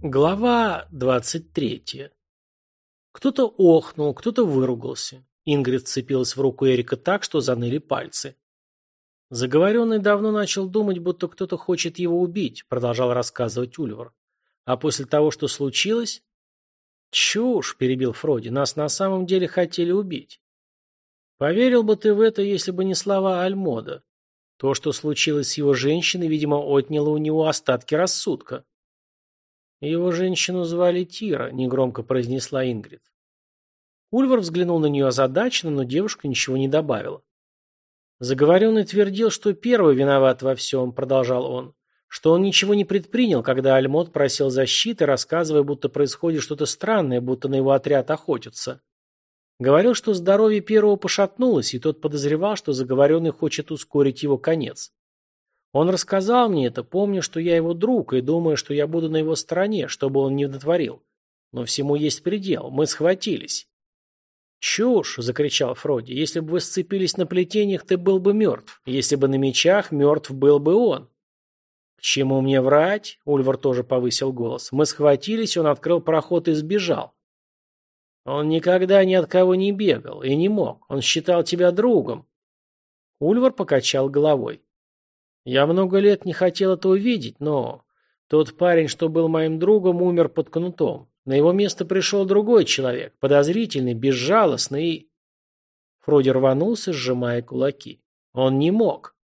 Глава двадцать третья. Кто-то охнул, кто-то выругался. Ингрид вцепилась в руку Эрика так, что заныли пальцы. Заговоренный давно начал думать, будто кто-то хочет его убить, продолжал рассказывать Ульвар. А после того, что случилось... Чушь, перебил Фроди, нас на самом деле хотели убить. Поверил бы ты в это, если бы не слова Альмода. То, что случилось с его женщиной, видимо, отняло у него остатки рассудка. «Его женщину звали Тира», — негромко произнесла Ингрид. Ульвар взглянул на нее озадаченно, но девушка ничего не добавила. Заговоренный твердил, что первый виноват во всем, продолжал он, что он ничего не предпринял, когда Альмот просил защиты, рассказывая, будто происходит что-то странное, будто на его отряд охотятся. Говорил, что здоровье первого пошатнулось, и тот подозревал, что заговоренный хочет ускорить его конец. Он рассказал мне это, помня, что я его друг, и думая, что я буду на его стороне, чтобы он не дотворил. Но всему есть предел. Мы схватились. «Чушь!» — закричал Фроди. «Если бы вы сцепились на плетениях, ты был бы мертв. Если бы на мечах, мертв был бы он». «К чему мне врать?» — Ульвар тоже повысил голос. «Мы схватились, он открыл проход и сбежал». «Он никогда ни от кого не бегал и не мог. Он считал тебя другом». Ульвар покачал головой. Я много лет не хотел этого видеть, но... Тот парень, что был моим другом, умер под кнутом. На его место пришел другой человек, подозрительный, безжалостный и... Фроди рванулся, сжимая кулаки. Он не мог.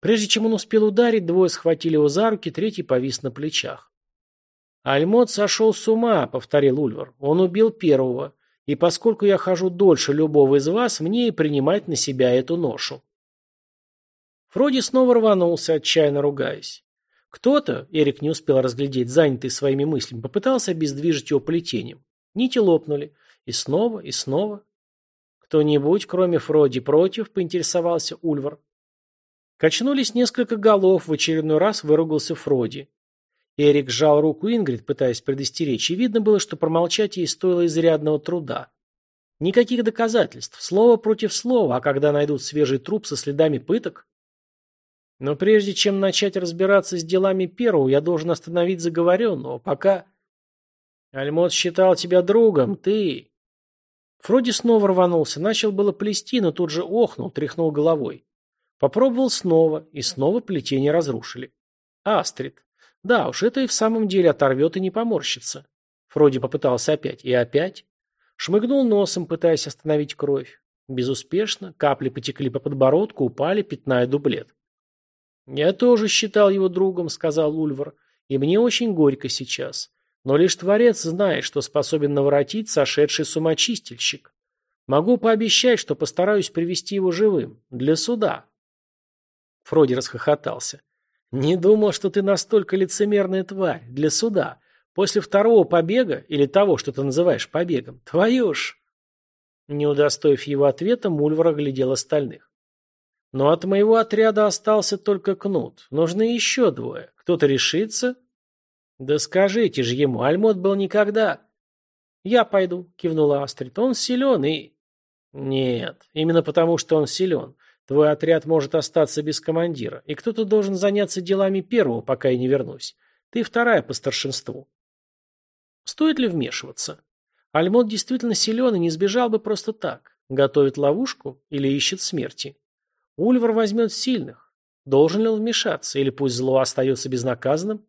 Прежде чем он успел ударить, двое схватили его за руки, третий повис на плечах. «Альмот сошел с ума», — повторил Ульвар. «Он убил первого, и поскольку я хожу дольше любого из вас, мне и принимать на себя эту ношу». Фроди снова рванулся, отчаянно ругаясь. Кто-то, Эрик не успел разглядеть, занятый своими мыслями, попытался обездвижить его плетением. Нити лопнули. И снова, и снова. Кто-нибудь, кроме Фроди, против, поинтересовался Ульвар. Качнулись несколько голов, в очередной раз выругался Фроди. Эрик сжал руку Ингрид, пытаясь предостеречь, и видно было, что промолчать ей стоило изрядного труда. Никаких доказательств, слово против слова, а когда найдут свежий труп со следами пыток... Но прежде чем начать разбираться с делами первого, я должен остановить заговоренного, пока... Альмот считал тебя другом, ты... Фроди снова рванулся, начал было плести, но тут же охнул, тряхнул головой. Попробовал снова, и снова плетение разрушили. Астрид. Да уж, это и в самом деле оторвет и не поморщится. Фроди попытался опять. И опять. Шмыгнул носом, пытаясь остановить кровь. Безуспешно. Капли потекли по подбородку, упали, пятная дублет. «Я тоже считал его другом», — сказал Ульвар, — «и мне очень горько сейчас. Но лишь Творец знает, что способен наворотить сошедший с. Могу пообещать, что постараюсь привести его живым. Для суда». Фроди расхохотался. «Не думал, что ты настолько лицемерная тварь. Для суда. После второго побега, или того, что ты называешь побегом. Твою ж...» Не удостоив его ответа, Мульвар оглядел остальных. Но от моего отряда остался только Кнут. Нужны еще двое. Кто-то решится? Да скажите же ему, Альмот был никогда. Я пойду, кивнула Астрид. Он силен и... Нет, именно потому, что он силен. Твой отряд может остаться без командира, и кто-то должен заняться делами первого, пока я не вернусь. Ты вторая по старшинству. Стоит ли вмешиваться? Альмот действительно силен и не сбежал бы просто так. Готовит ловушку или ищет смерти? Ульвар возьмет сильных. Должен ли он вмешаться, или пусть зло остается безнаказанным?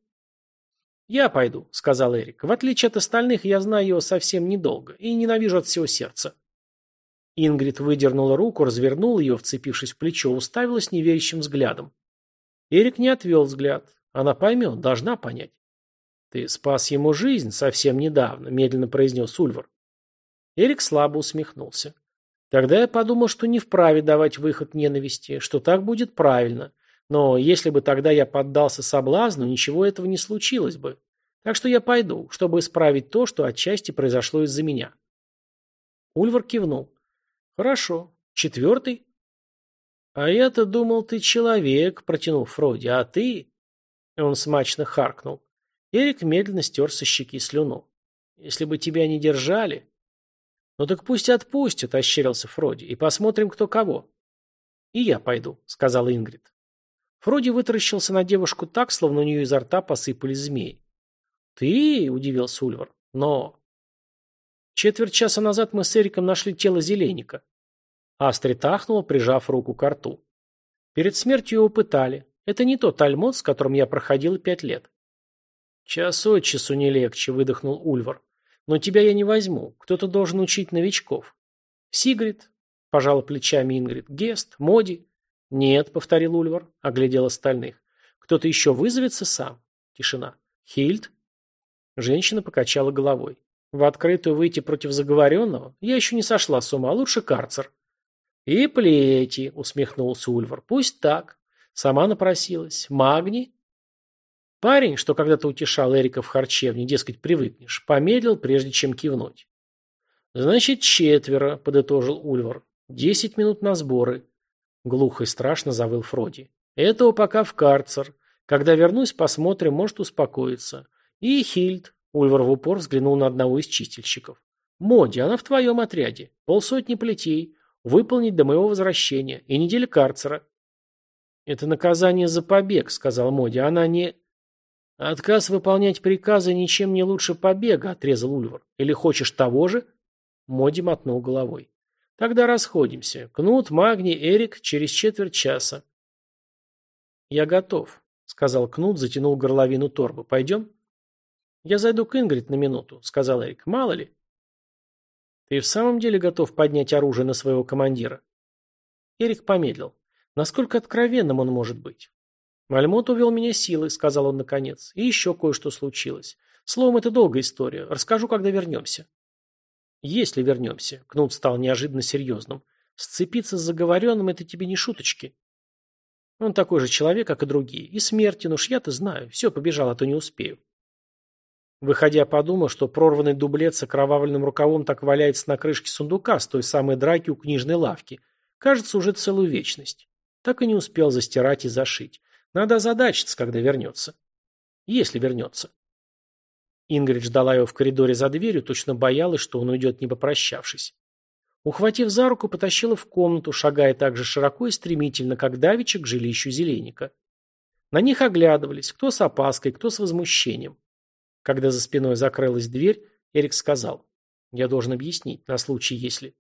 «Я пойду», — сказал Эрик. «В отличие от остальных, я знаю его совсем недолго и ненавижу от всего сердца». Ингрид выдернула руку, развернула ее, вцепившись в плечо, уставилась неверящим взглядом. Эрик не отвел взгляд. Она поймет, должна понять. «Ты спас ему жизнь совсем недавно», — медленно произнес Ульвар. Эрик слабо усмехнулся. Тогда я подумал, что не вправе давать выход ненависти, что так будет правильно. Но если бы тогда я поддался соблазну, ничего этого не случилось бы. Так что я пойду, чтобы исправить то, что отчасти произошло из-за меня. Ульвар кивнул. Хорошо. Четвертый? А я-то думал, ты человек, протянул Фроди, а ты... Он смачно харкнул. Эрик медленно стер со щеки слюну. Если бы тебя не держали... «Ну так пусть отпустят», — ощерился Фроди, — «и посмотрим, кто кого». «И я пойду», — сказала Ингрид. Фроди вытаращился на девушку так, словно у нее изо рта посыпались змеи. «Ты?» – удивился Ульвар. «Но...» Четверть часа назад мы с Эриком нашли тело Зеленника. Астрид ахнула, прижав руку к рту. Перед смертью его пытали. Это не тот альмот, с которым я проходил пять лет. Час от часу не легче, выдохнул Ульвар. Но тебя я не возьму. Кто-то должен учить новичков. Сигрид, пожала плечами Ингрид. Гест, Моди. Нет, повторил Ульвар, оглядел остальных. Кто-то еще вызовется сам. Тишина. Хильд? Женщина покачала головой. В открытую выйти против заговоренного? Я еще не сошла с ума, лучше карцер. И плети, усмехнулся Ульвар. Пусть так. Сама напросилась. Магни? Парень, что когда-то утешал Эрика в харчевне, дескать, привыкнешь, помедлил, прежде чем кивнуть. «Значит, четверо», — подытожил Ульвар. «Десять минут на сборы». Глухо и страшно завыл Фроди. «Этого пока в карцер. Когда вернусь, посмотрим, может успокоиться. И Хильд». Ульвар в упор взглянул на одного из чистильщиков. «Моди, она в твоем отряде. Полсотни плетей. Выполнить до моего возвращения. И неделя карцера». «Это наказание за побег», — сказал Моди. «Она не...» «Отказ выполнять приказы ничем не лучше побега», — отрезал Ульвар. «Или хочешь того же?» Моди мотнул головой. «Тогда расходимся. Кнут, Магни, Эрик через четверть часа». «Я готов», — сказал Кнут, затянул горловину торбы. «Пойдем?» «Я зайду к Ингрид на минуту», — сказал Эрик. «Мало ли». «Ты в самом деле готов поднять оружие на своего командира?» Эрик помедлил. Насколько откровенным он может быть? «Мальмот увел меня силой», — сказал он наконец. «И еще кое-что случилось. Словом, это долгая история. Расскажу, когда вернемся». «Если вернемся», — Кнут стал неожиданно серьезным. «Сцепиться с заговоренным — это тебе не шуточки». Он такой же человек, как и другие. И смертен уж я-то знаю. Все, побежал, а то не успею. Выходя, подумал, что прорванный дублет с окровавленным рукавом так валяется на крышке сундука с той самой драки у книжной лавки. Кажется, уже целую вечность. Так и не успел застирать и зашить. Надо озадачиться, когда вернется. Если вернется. Ингрид ждала его в коридоре за дверью, точно боялась, что он уйдет, не попрощавшись. Ухватив за руку, потащила в комнату, шагая так же широко и стремительно, как давеча к жилищу зеленика. На них оглядывались, кто с опаской, кто с возмущением. Когда за спиной закрылась дверь, Эрик сказал, «Я должен объяснить, на случай, если...»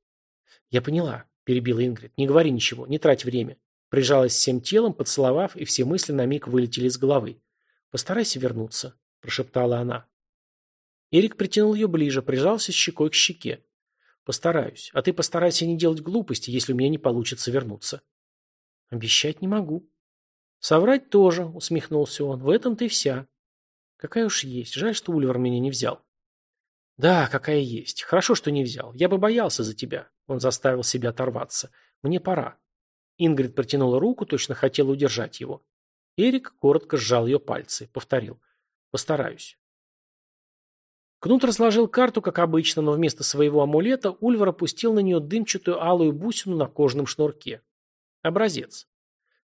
«Я поняла», — перебила Ингрид, — «не говори ничего, не трать время. Прижалась всем телом, поцеловав, и все мысли на миг вылетели из головы. «Постарайся вернуться», – прошептала она. Эрик притянул ее ближе, прижался щекой к щеке. «Постараюсь. А ты постарайся не делать глупости, если у меня не получится вернуться». «Обещать не могу». «Соврать тоже», — усмехнулся он. «В этом ты вся». «Какая уж есть. Жаль, что Ульвар меня не взял». «Да, какая есть. Хорошо, что не взял. Я бы боялся за тебя». Он заставил себя оторваться. «Мне пора». Ингрид протянула руку, точно хотела удержать его. Эрик коротко сжал ее пальцы. Повторил. «Постараюсь». Кнут разложил карту, как обычно, но вместо своего амулета Ульвар опустил на нее дымчатую алую бусину на кожаном шнурке. Образец.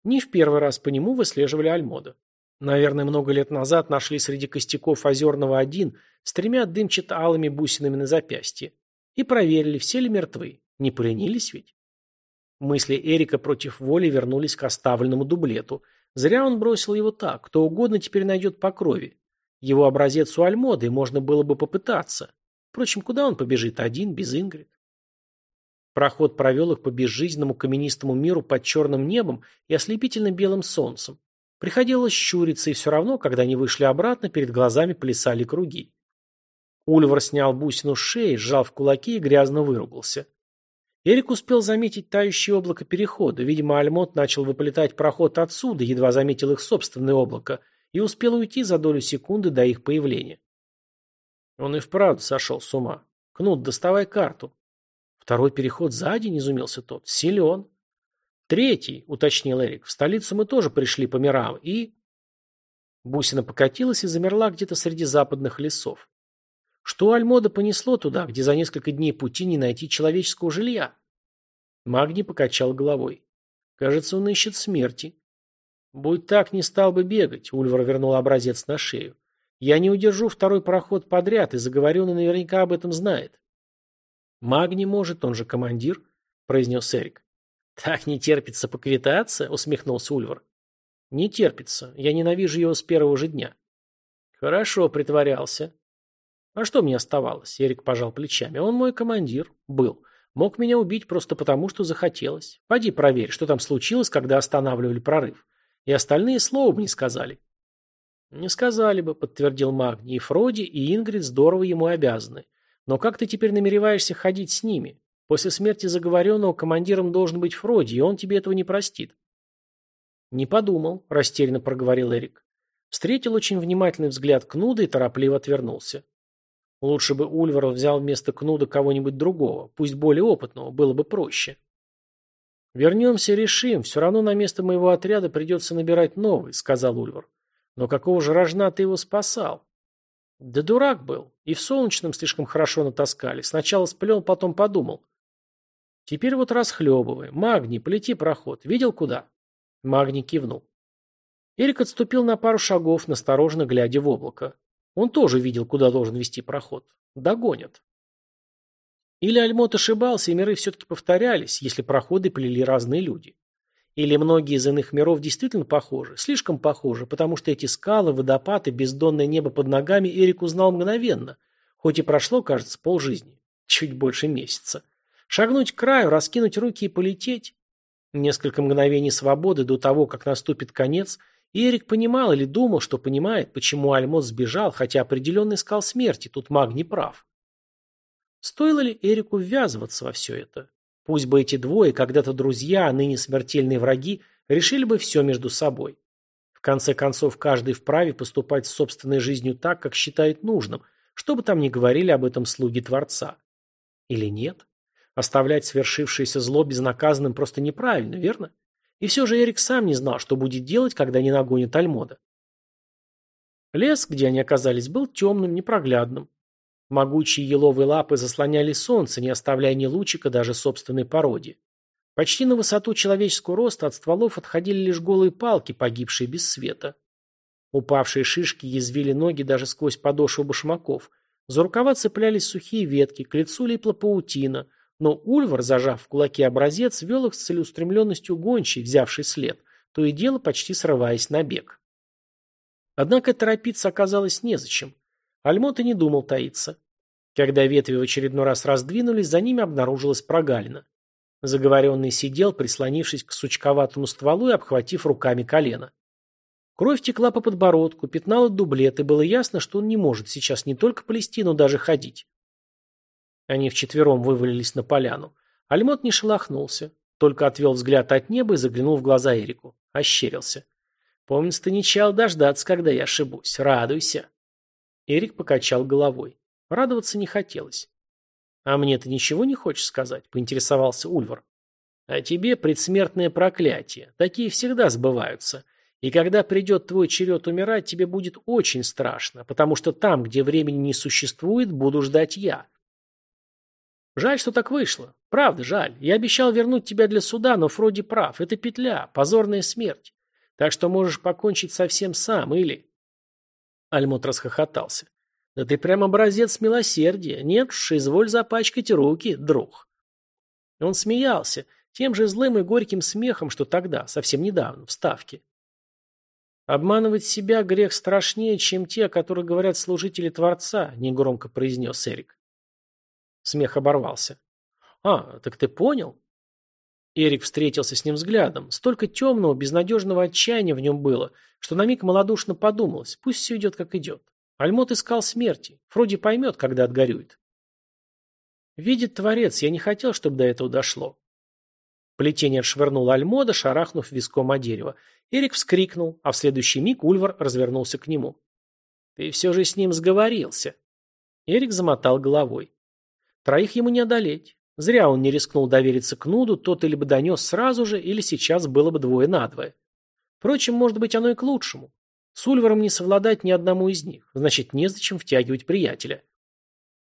Не в первый раз по нему выслеживали Альмода. Наверное, много лет назад нашли среди костяков Озерного один с тремя дымчато-алыми бусинами на запястье. И проверили, все ли мертвы. Не поленились ведь? Мысли Эрика против воли вернулись к оставленному дублету. Зря он бросил его так. Кто угодно теперь найдет по крови. Его образец у Альмоды, можно было бы попытаться. Впрочем, куда он побежит один, без Ингрид? Проход провел их по безжизненному каменистому миру под черным небом и ослепительно белым солнцем. Приходилось щуриться, и все равно, когда они вышли обратно, перед глазами плясали круги. Ульвар снял бусину с шеи, сжал в кулаки и грязно выругался. Эрик успел заметить тающее облако перехода. Видимо, Альмот начал выплетать проход отсюда, едва заметил их собственное облако, и успел уйти за долю секунды до их появления. Он и вправду сошел с ума. Кнут, доставай карту. Второй переход за день, изумился тот. Силен. Третий, уточнил Эрик. В столицу мы тоже пришли по мирам, и... Бусина покатилась и замерла где-то среди западных лесов. Что Альмода понесло туда, где за несколько дней пути не найти человеческого жилья? Магни покачал головой. Кажется, он ищет смерти. Будь так, не стал бы бегать, Ульвар вернул образец на шею. Я не удержу второй проход подряд, и заговоренный наверняка об этом знает. Магни может, он же командир, произнес Эрик. Так не терпится поквитаться, усмехнулся Ульвар. Не терпится. Я ненавижу его с первого же дня. Хорошо притворялся. А что мне оставалось? Эрик пожал плечами. Он мой командир. Был. Мог меня убить просто потому, что захотелось. Пойди проверь, что там случилось, когда останавливали прорыв. И остальные слова бы не сказали. Не сказали бы, подтвердил Магни. И Фроди, и Ингрид здорово ему обязаны. Но как ты теперь намереваешься ходить с ними? После смерти заговоренного командиром должен быть Фроди, и он тебе этого не простит. Не подумал, растерянно проговорил Эрик. Встретил очень внимательный взгляд Кнуда и торопливо отвернулся. Лучше бы Ульвар взял вместо Кнуда кого-нибудь другого, пусть более опытного, было бы проще. «Вернемся решим, все равно на место моего отряда придется набирать новый», — сказал Ульвар. «Но какого же рожна ты его спасал?» «Да дурак был. И в солнечном слишком хорошо натаскали. Сначала сплел, потом подумал». «Теперь вот расхлебывай. Магний, полети проход. Видел куда?» Магний кивнул. Эрик отступил на пару шагов, настороженно глядя в облако. Он тоже видел, куда должен вести проход. Догонят. Или Альмот ошибался, и миры все-таки повторялись, если проходы плели разные люди. Или многие из иных миров действительно похожи, слишком похожи, потому что эти скалы, водопады, бездонное небо под ногами Эрик узнал мгновенно, хоть и прошло, кажется, полжизни, чуть больше месяца. Шагнуть к краю, раскинуть руки и полететь. Несколько мгновений свободы до того, как наступит конец – и Эрик понимал или думал, что понимает, почему Альмос сбежал, хотя определенно искал смерти, тут маг не прав. Стоило ли Эрику ввязываться во все это? Пусть бы эти двое, когда-то друзья, а ныне смертельные враги, решили бы все между собой. В конце концов, каждый вправе поступать с собственной жизнью так, как считает нужным, что бы там ни говорили об этом слуги Творца. Или нет? Оставлять свершившееся зло безнаказанным просто неправильно, верно? И все же Эрик сам не знал, что будет делать, когда не нагонят Альмода. Лес, где они оказались, был темным, непроглядным. Могучие еловые лапы заслоняли солнце, не оставляя ни лучика даже собственной породе. Почти на высоту человеческого роста от стволов отходили лишь голые палки, погибшие без света. Упавшие шишки язвили ноги даже сквозь подошву башмаков. За рукава цеплялись сухие ветки, к лицу липла паутина, но Ульвар, зажав в кулаке образец, вел их с целеустремленностью гончей, взявший след, то и дело почти срываясь на бег. Однако торопиться оказалось незачем. Альмот и не думал таиться. Когда ветви в очередной раз раздвинулись, за ними обнаружилась прогалина. Заговоренный сидел, прислонившись к сучковатому стволу и обхватив руками колено. Кровь текла по подбородку, пятнала дублет, и было ясно, что он не может сейчас не только плести, но даже ходить. Они вчетвером вывалились на поляну. Альмот не шелохнулся, только отвел взгляд от неба и заглянул в глаза Эрику. Ощерился. «Помнится, ты не чаял дождаться, когда я ошибусь. Радуйся». Эрик покачал головой. Радоваться не хотелось. «А мне ты ничего не хочешь сказать?» – поинтересовался Ульвар. «А тебе предсмертное проклятие. Такие всегда сбываются. И когда придет твой черед умирать, тебе будет очень страшно, потому что там, где времени не существует, буду ждать я. Жаль, что так вышло. Правда, жаль. Я обещал вернуть тебя для суда, но Фроди прав. Это петля, позорная смерть. Так что можешь покончить совсем сам, или...» Альмут расхохотался. «Да ты прям образец милосердия. Нет уж, изволь запачкать руки, друг». Он смеялся, тем же злым и горьким смехом, что тогда, совсем недавно, в Ставке. «Обманывать себя грех страшнее, чем те, о которых говорят служители Творца», — негромко произнес Эрик. Смех оборвался. «А, так ты понял?» Эрик встретился с ним взглядом. Столько темного, безнадежного отчаяния в нем было, что на миг малодушно подумалось, пусть все идет, как идет. Альмот искал смерти. Фроди поймет, когда отгорюет. Видит Творец, я не хотел, чтобы до этого дошло. Плетение отшвырнуло Альмода, шарахнув виском о дерево. Эрик вскрикнул, а в следующий миг Ульвар развернулся к нему. «Ты все же с ним сговорился». Эрик замотал головой. Троих ему не одолеть. Зря он не рискнул довериться Кнуду, тот или бы донес сразу же, или сейчас было бы двое надвое. Впрочем, может быть, оно и к лучшему. С Ульваром не совладать ни одному из них, значит, незачем втягивать приятеля.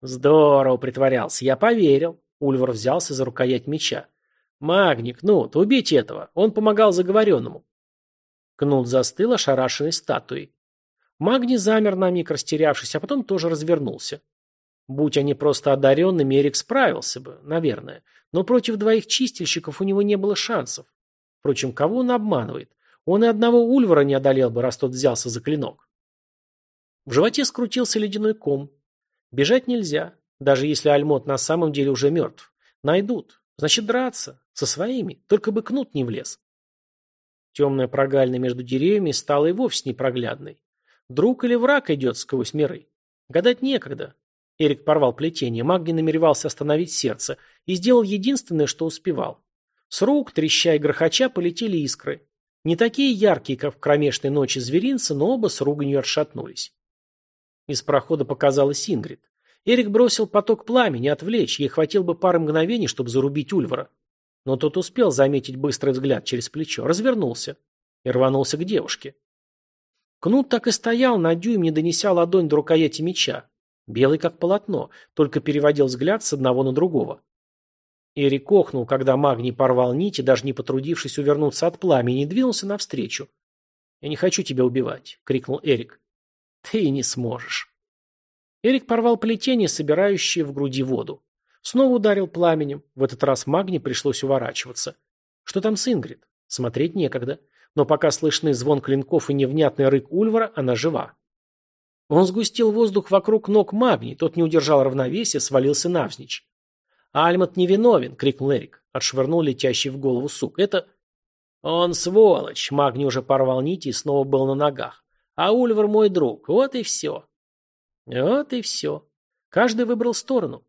Здорово притворялся, я поверил. Ульвар взялся за рукоять меча. Магник, Кнут, убейте этого, он помогал заговоренному. Кнут застыл ошарашенной статуей. Магни замер на миг, растерявшись, а потом тоже развернулся. Будь они просто одаренными, Эрик справился бы, наверное. Но против двоих чистильщиков у него не было шансов. Впрочем, кого он обманывает? Он и одного Ульвара не одолел бы, раз тот взялся за клинок. В животе скрутился ледяной ком. Бежать нельзя, даже если Альмот на самом деле уже мертв. Найдут. Значит, драться. Со своими. Только бы кнут не влез. Темная прогалина между деревьями стала и вовсе непроглядной. Друг или враг идет сквозь миры. Гадать некогда. Эрик порвал плетение. Магни намеревался остановить сердце и сделал единственное, что успевал. С рук, треща и грохоча, полетели искры. Не такие яркие, как в кромешной ночи зверинца, но оба с руганью отшатнулись. Из прохода показалась Ингрид. Эрик бросил поток пламени, отвлечь, ей хватило бы пары мгновений, чтобы зарубить Ульвара. Но тот успел заметить быстрый взгляд через плечо, развернулся и рванулся к девушке. Кнут так и стоял на дюйм, не донеся ладонь до рукояти меча. Белый как полотно, только переводил взгляд с одного на другого. Эрик охнул, когда магний порвал нити, даже не потрудившись увернуться от пламени, и двинулся навстречу. «Я не хочу тебя убивать», — крикнул Эрик. «Ты не сможешь». Эрик порвал плетение, собирающее в груди воду. Снова ударил пламенем. В этот раз магни пришлось уворачиваться. Что там с Ингрид? Смотреть некогда. Но пока слышны звон клинков и невнятный рык Ульвара, она жива. Он сгустил воздух вокруг ног магни, тот не удержал равновесия, свалился навзничь. «Альмат невиновен!» — крикнул Эрик. Отшвырнул летящий в голову сук. «Это...» «Он сволочь!» — Магни уже порвал нити и снова был на ногах. «А Ульвар мой друг. Вот и все!» Вот и все. Каждый выбрал сторону.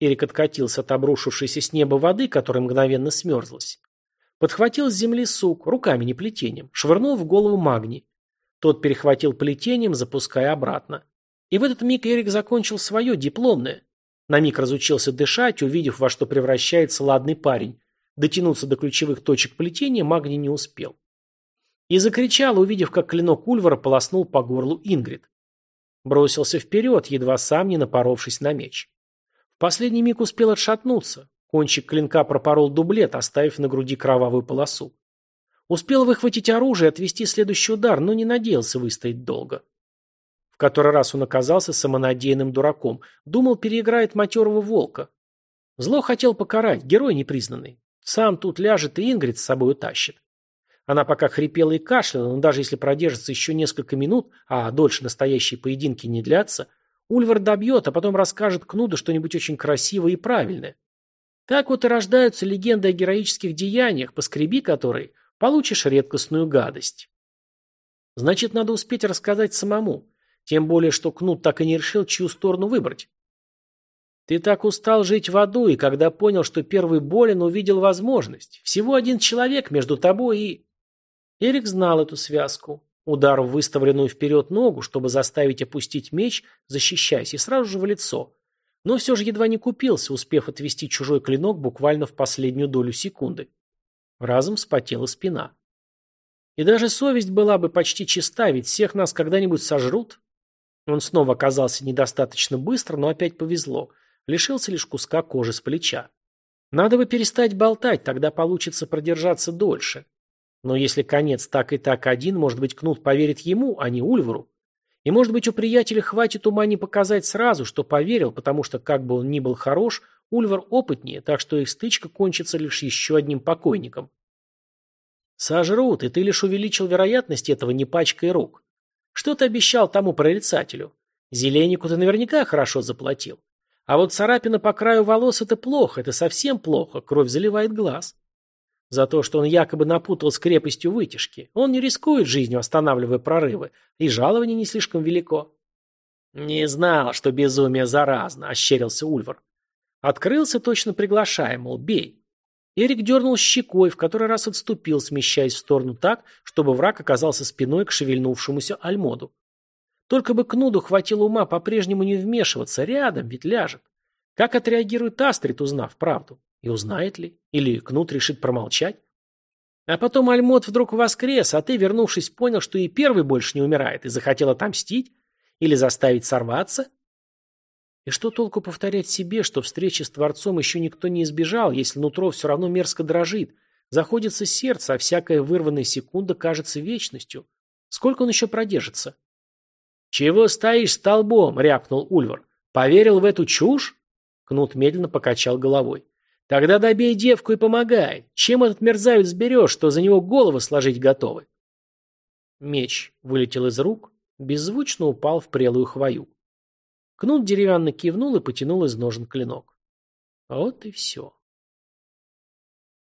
Эрик откатился от обрушившейся с неба воды, которая мгновенно смерзлась. Подхватил с земли сук, руками не плетением, швырнул в голову Магни. Тот перехватил плетением, запуская обратно. И в этот миг Эрик закончил свое, дипломное. На миг разучился дышать, увидев, во что превращается ладный парень. Дотянуться до ключевых точек плетения Магни не успел. И закричал, увидев, как клинок Ульвара полоснул по горлу Ингрид. Бросился вперед, едва сам не напоровшись на меч. В последний миг успел отшатнуться. Кончик клинка пропорол дублет, оставив на груди кровавую полосу. Успел выхватить оружие и отвести следующий удар, но не надеялся выстоять долго. В который раз он оказался самонадеянным дураком. Думал, переиграет матерого волка. Зло хотел покарать, герой непризнанный. Сам тут ляжет и Ингрид с собой утащит. Она пока хрипела и кашляла, но даже если продержится еще несколько минут, а дольше настоящие поединки не длятся, Ульвар добьет, а потом расскажет Кнуду что-нибудь очень красивое и правильное. Так вот и рождаются легенды о героических деяниях, поскреби которые, получишь редкостную гадость. Значит, надо успеть рассказать самому, тем более, что Кнут так и не решил, чью сторону выбрать. Ты так устал жить в аду, и когда понял, что первый болен, увидел возможность. Всего один человек между тобой и... Эрик знал эту связку. Удар в выставленную вперед ногу, чтобы заставить опустить меч, защищаясь, и сразу же в лицо. Но все же едва не купился, успев отвести чужой клинок буквально в последнюю долю секунды. Разом вспотела спина. И даже совесть была бы почти чиста, ведь всех нас когда-нибудь сожрут. Он снова оказался недостаточно быстро, но опять повезло. Лишился лишь куска кожи с плеча. Надо бы перестать болтать, тогда получится продержаться дольше. Но если конец так и так один, может быть, Кнут поверит ему, а не Ульвару. И может быть, у приятеля хватит ума не показать сразу, что поверил, потому что, как бы он ни был хорош, Ульвар опытнее, так что их стычка кончится лишь еще одним покойником. Сожрут, и ты лишь увеличил вероятность этого, не пачкая рук. Что ты обещал тому прорицателю? Зеленику ты наверняка хорошо заплатил. А вот царапина по краю волос – это плохо, это совсем плохо, кровь заливает глаз. За то, что он якобы напутал с крепостью вытяжки. Он не рискует жизнью, останавливая прорывы, и жалование не слишком велико. «Не знал, что безумие заразно», – ощерился Ульвар. Открылся, точно приглашая, мол, бей. Эрик дернул щекой, в который раз отступил, смещаясь в сторону так, чтобы враг оказался спиной к шевельнувшемуся Альмоду. Только бы Кнуду хватило ума по-прежнему не вмешиваться, рядом ведь ляжет. Как отреагирует Астрид, узнав правду? И узнает ли? Или Кнут решит промолчать? А потом Альмот вдруг воскрес, а ты, вернувшись, понял, что и первый больше не умирает, и захотел отомстить? Или заставить сорваться? И что толку повторять себе, что встречи с Творцом еще никто не избежал, если нутро все равно мерзко дрожит, заходится сердце, а всякая вырванная секунда кажется вечностью? Сколько он еще продержится? «Чего стоишь столбом?» — рявкнул Ульвар. «Поверил в эту чушь?» Кнут медленно покачал головой. Тогда добей девку и помогай. Чем этот мерзавец берешь, что за него голову сложить готовы? Меч вылетел из рук, беззвучно упал в прелую хвою. Кнут деревянно кивнул и потянул из ножен клинок. Вот и все.